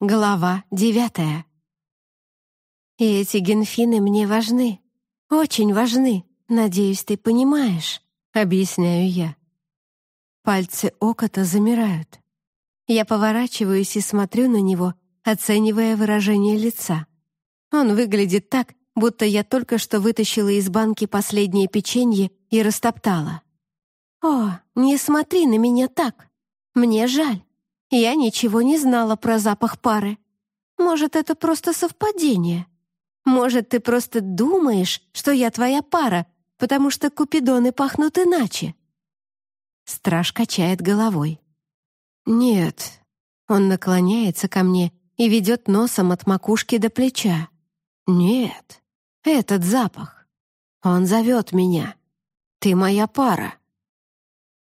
Глава девятая. И эти генфины мне важны. Очень важны. Надеюсь, ты понимаешь, объясняю я. Пальцы окота замирают. Я поворачиваюсь и смотрю на него, оценивая выражение лица. Он выглядит так, будто я только что вытащила из банки последнее печенье и растоптала. «О, не смотри на меня так. Мне жаль. Я ничего не знала про запах пары. Может, это просто совпадение? Может, ты просто думаешь, что я твоя пара, потому что купидоны пахнут иначе?» Страж качает головой. «Нет». Он наклоняется ко мне и ведет носом от макушки до плеча. «Нет, этот запах. Он зовет меня. Ты моя пара».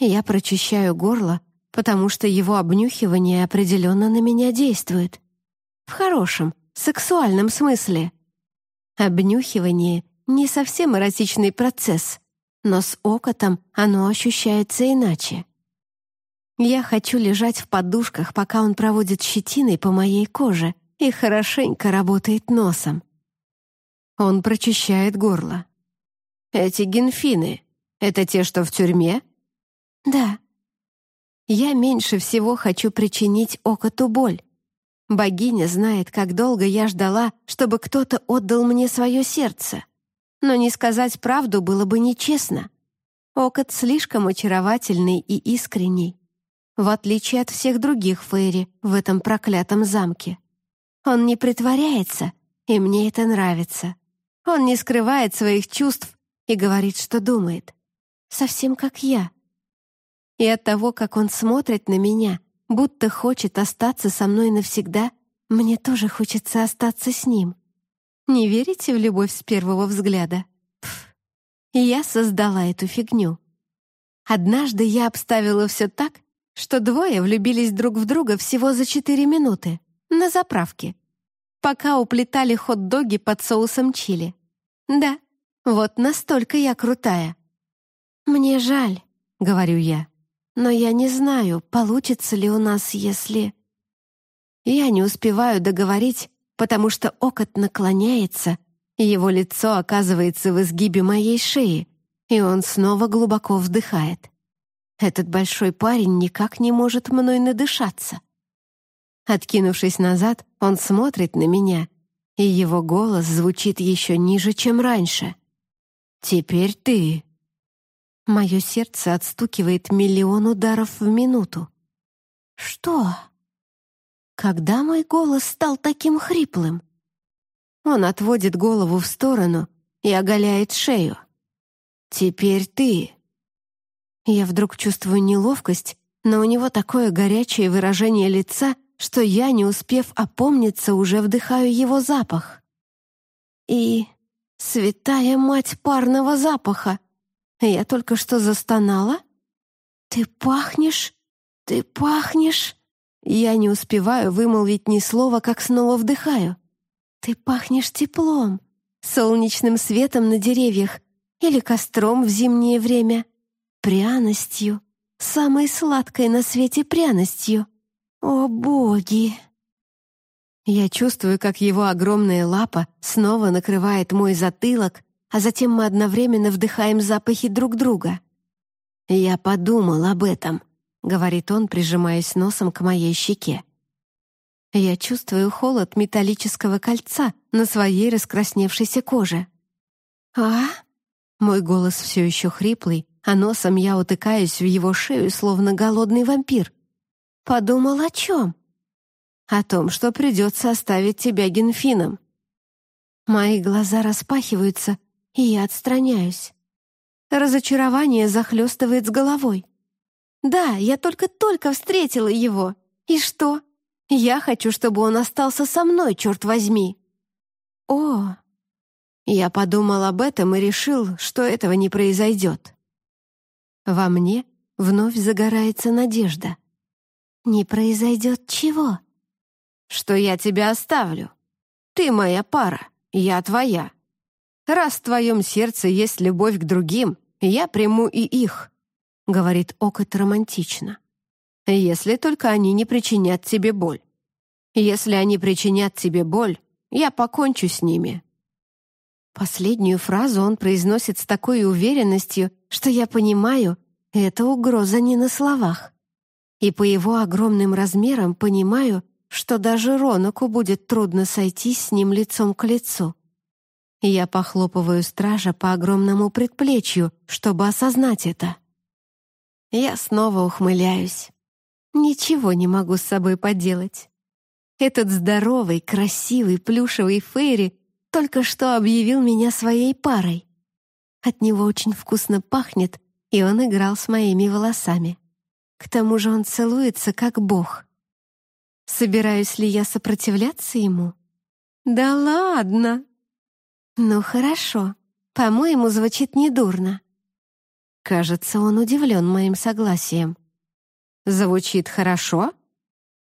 Я прочищаю горло, потому что его обнюхивание определенно на меня действует. В хорошем, сексуальном смысле. Обнюхивание — не совсем эротичный процесс, но с окотом оно ощущается иначе. Я хочу лежать в подушках, пока он проводит щетиной по моей коже и хорошенько работает носом. Он прочищает горло. «Эти генфины — это те, что в тюрьме?» «Да». Я меньше всего хочу причинить окоту боль. Богиня знает, как долго я ждала, чтобы кто-то отдал мне свое сердце. Но не сказать правду было бы нечестно. Окот слишком очаровательный и искренний, в отличие от всех других Фейри в этом проклятом замке. Он не притворяется, и мне это нравится. Он не скрывает своих чувств и говорит, что думает. Совсем как я. И от того, как он смотрит на меня, будто хочет остаться со мной навсегда, мне тоже хочется остаться с ним. Не верите в любовь с первого взгляда? Пф. Я создала эту фигню. Однажды я обставила все так, что двое влюбились друг в друга всего за четыре минуты на заправке, пока уплетали хот-доги под соусом чили. Да, вот настолько я крутая. «Мне жаль», — говорю я. Но я не знаю, получится ли у нас, если... Я не успеваю договорить, потому что окот наклоняется, и его лицо оказывается в изгибе моей шеи, и он снова глубоко вздыхает. Этот большой парень никак не может мной надышаться. Откинувшись назад, он смотрит на меня, и его голос звучит еще ниже, чем раньше. «Теперь ты», Мое сердце отстукивает миллион ударов в минуту. Что? Когда мой голос стал таким хриплым? Он отводит голову в сторону и оголяет шею. «Теперь ты». Я вдруг чувствую неловкость, но у него такое горячее выражение лица, что я, не успев опомниться, уже вдыхаю его запах. И святая мать парного запаха! Я только что застонала? Ты пахнешь? Ты пахнешь? Я не успеваю вымолвить ни слова, как снова вдыхаю. Ты пахнешь теплом, солнечным светом на деревьях или костром в зимнее время, пряностью, самой сладкой на свете пряностью. О, боги! Я чувствую, как его огромная лапа снова накрывает мой затылок, а затем мы одновременно вдыхаем запахи друг друга. «Я подумал об этом», — говорит он, прижимаясь носом к моей щеке. Я чувствую холод металлического кольца на своей раскрасневшейся коже. «А?» Мой голос все еще хриплый, а носом я утыкаюсь в его шею, словно голодный вампир. «Подумал о чем?» «О том, что придется оставить тебя генфином». Мои глаза распахиваются, и я отстраняюсь. Разочарование захлестывает с головой. Да, я только-только встретила его. И что? Я хочу, чтобы он остался со мной, черт возьми. О, я подумал об этом и решил, что этого не произойдет. Во мне вновь загорается надежда. Не произойдет чего? Что я тебя оставлю. Ты моя пара, я твоя. «Раз в твоем сердце есть любовь к другим, я приму и их», — говорит Окот романтично. «Если только они не причинят тебе боль». Если они причинят тебе боль, я покончу с ними». Последнюю фразу он произносит с такой уверенностью, что я понимаю, это угроза не на словах. И по его огромным размерам понимаю, что даже Ронаку будет трудно сойтись с ним лицом к лицу. Я похлопываю стража по огромному предплечью, чтобы осознать это. Я снова ухмыляюсь. Ничего не могу с собой поделать. Этот здоровый, красивый, плюшевый Фейри только что объявил меня своей парой. От него очень вкусно пахнет, и он играл с моими волосами. К тому же он целуется, как бог. Собираюсь ли я сопротивляться ему? Да ладно. Ну хорошо, по-моему, звучит недурно. Кажется, он удивлен моим согласием. Звучит хорошо?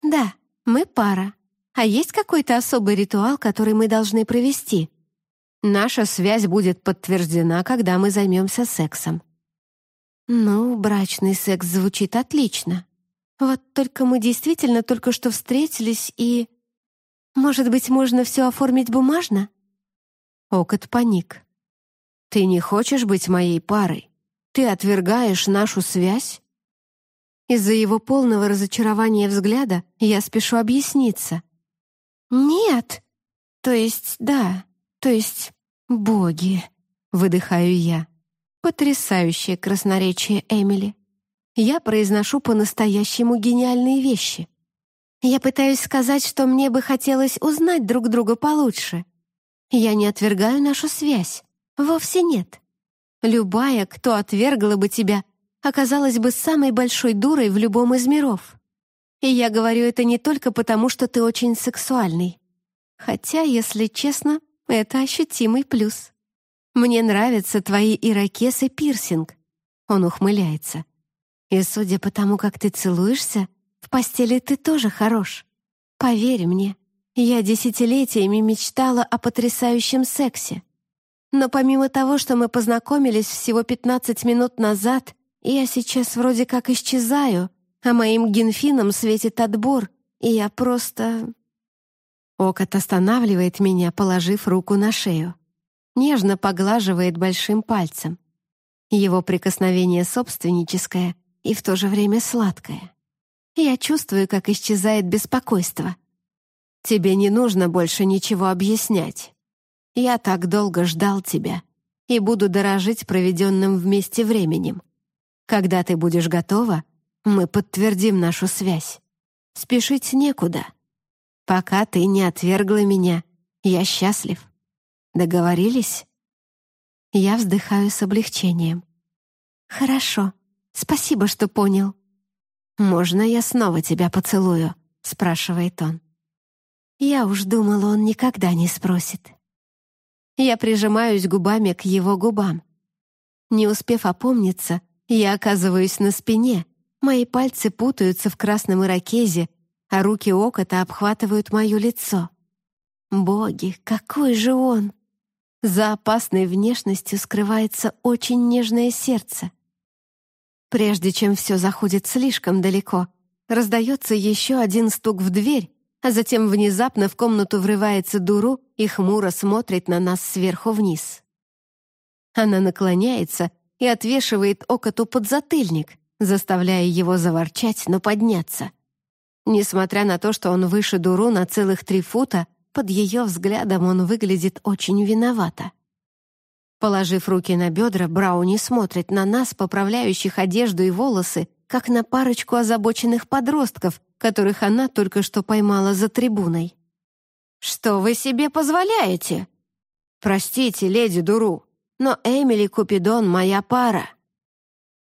Да, мы пара. А есть какой-то особый ритуал, который мы должны провести? Наша связь будет подтверждена, когда мы займемся сексом. Ну, брачный секс звучит отлично. Вот только мы действительно только что встретились и... Может быть, можно все оформить бумажно? Окот паник. Ты не хочешь быть моей парой? Ты отвергаешь нашу связь? Из-за его полного разочарования взгляда я спешу объясниться. «Нет!» «То есть, да, то есть, боги!» — выдыхаю я. Потрясающее красноречие Эмили. Я произношу по-настоящему гениальные вещи. Я пытаюсь сказать, что мне бы хотелось узнать друг друга получше. Я не отвергаю нашу связь. Вовсе нет. Любая, кто отвергла бы тебя, оказалась бы самой большой дурой в любом из миров. И я говорю это не только потому, что ты очень сексуальный. Хотя, если честно, это ощутимый плюс. Мне нравятся твои ирокез и пирсинг. Он ухмыляется. И судя по тому, как ты целуешься, в постели ты тоже хорош. Поверь мне, я десятилетиями мечтала о потрясающем сексе. Но помимо того, что мы познакомились всего 15 минут назад, я сейчас вроде как исчезаю, а моим генфинам светит отбор, и я просто... Окот останавливает меня, положив руку на шею. Нежно поглаживает большим пальцем. Его прикосновение собственническое и в то же время сладкое. Я чувствую, как исчезает беспокойство. Тебе не нужно больше ничего объяснять. Я так долго ждал тебя и буду дорожить проведенным вместе временем. Когда ты будешь готова, мы подтвердим нашу связь. Спешить некуда. Пока ты не отвергла меня, я счастлив. Договорились? Я вздыхаю с облегчением. Хорошо. Спасибо, что понял. Можно я снова тебя поцелую? спрашивает он. Я уж думала, он никогда не спросит. Я прижимаюсь губами к его губам. Не успев опомниться, я оказываюсь на спине, Мои пальцы путаются в красном ирокезе, а руки окота обхватывают мое лицо. Боги, какой же он! За опасной внешностью скрывается очень нежное сердце. Прежде чем все заходит слишком далеко, раздается еще один стук в дверь, а затем внезапно в комнату врывается Дуру и хмуро смотрит на нас сверху вниз. Она наклоняется и отвешивает окоту подзатыльник, заставляя его заворчать, но подняться. Несмотря на то, что он выше Дуру на целых три фута, под ее взглядом он выглядит очень виновато. Положив руки на бедра, Брауни смотрит на нас, поправляющих одежду и волосы, как на парочку озабоченных подростков, которых она только что поймала за трибуной. «Что вы себе позволяете?» «Простите, леди Дуру, но Эмили Купидон — моя пара».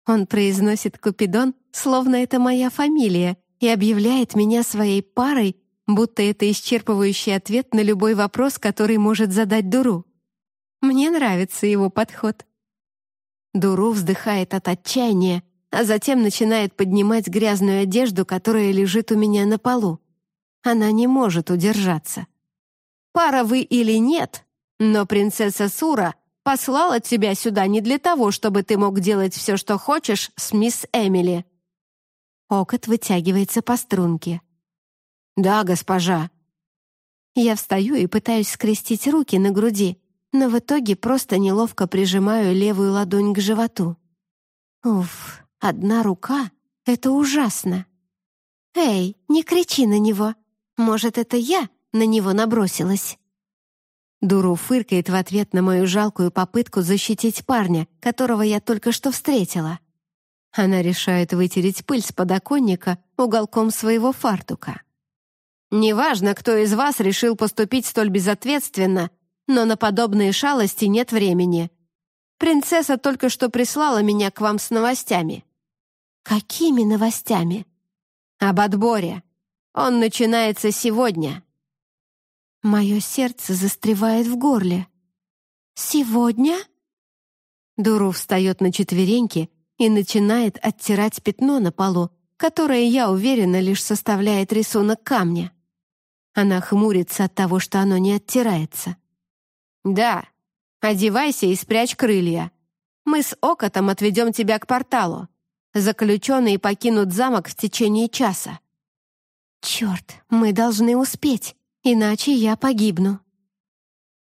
Он произносит Купидон, словно это моя фамилия, и объявляет меня своей парой, будто это исчерпывающий ответ на любой вопрос, который может задать Дуру. Мне нравится его подход. Дуру вздыхает от отчаяния, а затем начинает поднимать грязную одежду, которая лежит у меня на полу. Она не может удержаться. «Пара вы или нет, но принцесса Сура послала тебя сюда не для того, чтобы ты мог делать все, что хочешь с мисс Эмили». Окот вытягивается по струнке. «Да, госпожа». Я встаю и пытаюсь скрестить руки на груди, но в итоге просто неловко прижимаю левую ладонь к животу. Уф, одна рука — это ужасно. «Эй, не кричи на него. Может, это я на него набросилась?» Дуру фыркает в ответ на мою жалкую попытку защитить парня, которого я только что встретила. Она решает вытереть пыль с подоконника уголком своего фартука. «Неважно, кто из вас решил поступить столь безответственно, но на подобные шалости нет времени. Принцесса только что прислала меня к вам с новостями». «Какими новостями?» «Об отборе. Он начинается сегодня». Мое сердце застревает в горле. «Сегодня?» Дуру встает на четвереньки и начинает оттирать пятно на полу, которое, я уверена, лишь составляет рисунок камня. Она хмурится от того, что оно не оттирается. «Да, одевайся и спрячь крылья. Мы с Окотом отведем тебя к порталу. Заключенные покинут замок в течение часа». «Черт, мы должны успеть, иначе я погибну».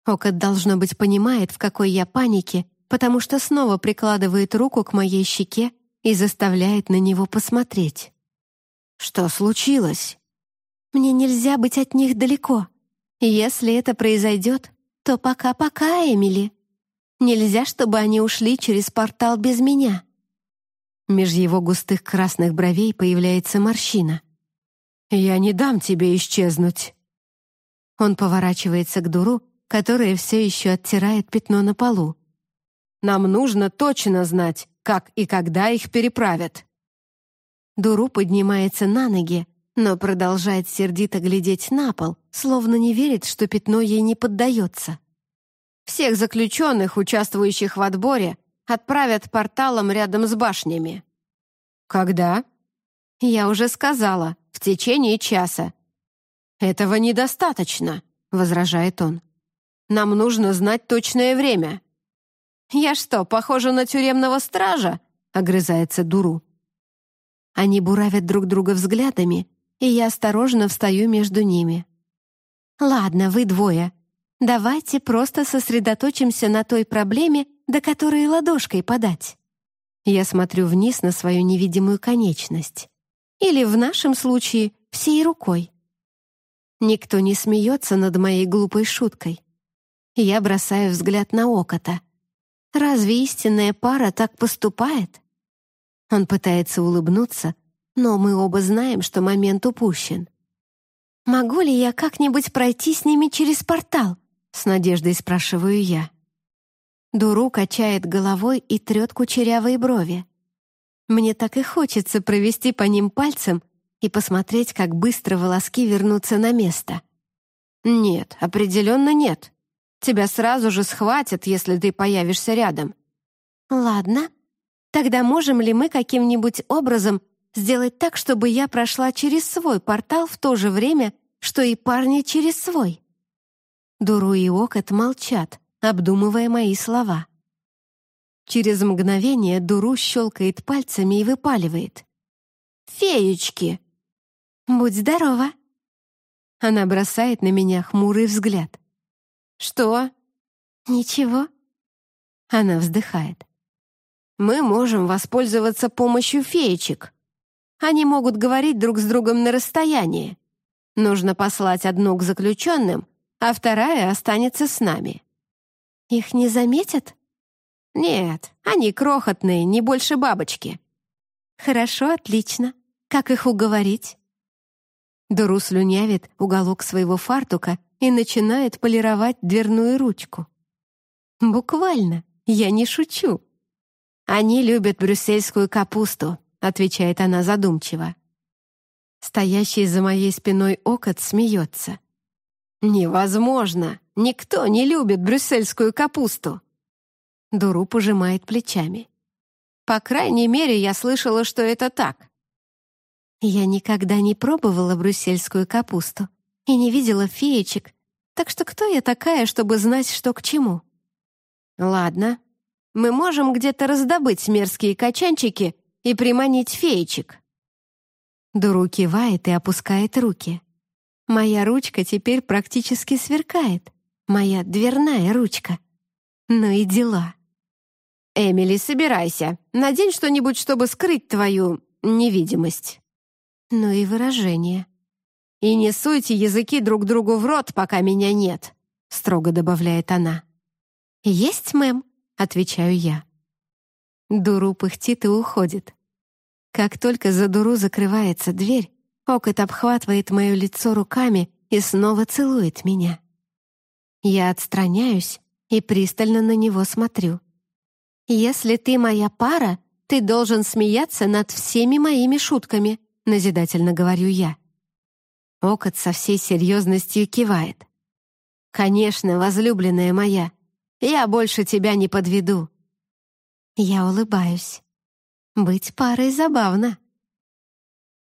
Окот, должно быть, понимает, в какой я панике, потому что снова прикладывает руку к моей щеке и заставляет на него посмотреть. «Что случилось?» «Мне нельзя быть от них далеко. Если это произойдет, то пока-пока, Эмили. Нельзя, чтобы они ушли через портал без меня». Меж его густых красных бровей появляется морщина. «Я не дам тебе исчезнуть». Он поворачивается к дуру, которая все еще оттирает пятно на полу. Нам нужно точно знать, как и когда их переправят». Дуру поднимается на ноги, но продолжает сердито глядеть на пол, словно не верит, что пятно ей не поддается. «Всех заключенных, участвующих в отборе, отправят порталом рядом с башнями». «Когда?» «Я уже сказала, в течение часа». «Этого недостаточно», — возражает он. «Нам нужно знать точное время». «Я что, похожа на тюремного стража?» — огрызается Дуру. Они буравят друг друга взглядами, и я осторожно встаю между ними. «Ладно, вы двое. Давайте просто сосредоточимся на той проблеме, до которой ладошкой подать». Я смотрю вниз на свою невидимую конечность. Или, в нашем случае, всей рукой. Никто не смеется над моей глупой шуткой. Я бросаю взгляд на окота — Разве истинная пара так поступает? Он пытается улыбнуться, но мы оба знаем, что момент упущен. «Могу ли я как-нибудь пройти с ними через портал?» — с надеждой спрашиваю я. Дуру качает головой и трет кучерявые брови. Мне так и хочется провести по ним пальцем и посмотреть, как быстро волоски вернутся на место. «Нет, определенно нет», Тебя сразу же схватят, если ты появишься рядом». «Ладно. Тогда можем ли мы каким-нибудь образом сделать так, чтобы я прошла через свой портал в то же время, что и парни через свой?» Дуру и Окот молчат, обдумывая мои слова. Через мгновение Дуру щелкает пальцами и выпаливает. «Феечки!» «Будь здорова!» Она бросает на меня хмурый взгляд. «Что?» «Ничего». Она вздыхает. «Мы можем воспользоваться помощью феечек. Они могут говорить друг с другом на расстоянии. Нужно послать одну к заключенным, а вторая останется с нами». «Их не заметят?» «Нет, они крохотные, не больше бабочки». «Хорошо, отлично. Как их уговорить?» Дуру слюнявит уголок своего фартука и начинает полировать дверную ручку. «Буквально, я не шучу». «Они любят брюссельскую капусту», — отвечает она задумчиво. Стоящий за моей спиной окот смеется. «Невозможно! Никто не любит брюссельскую капусту!» Дуру пожимает плечами. «По крайней мере, я слышала, что это так». Я никогда не пробовала брюссельскую капусту и не видела феечек, так что кто я такая, чтобы знать, что к чему? Ладно, мы можем где-то раздобыть мерзкие качанчики и приманить феечек. Дуру кивает и опускает руки. Моя ручка теперь практически сверкает. Моя дверная ручка. Ну и дела. «Эмили, собирайся. Надень что-нибудь, чтобы скрыть твою невидимость». Ну и выражение. «И не суйте языки друг другу в рот, пока меня нет», — строго добавляет она. «Есть, мэм», — отвечаю я. Дуру пыхтит и уходит. Как только за дуру закрывается дверь, Окот обхватывает мое лицо руками и снова целует меня. Я отстраняюсь и пристально на него смотрю. «Если ты моя пара, ты должен смеяться над всеми моими шутками», назидательно говорю я. Окот со всей серьезностью кивает. «Конечно, возлюбленная моя, я больше тебя не подведу». Я улыбаюсь. Быть парой забавно.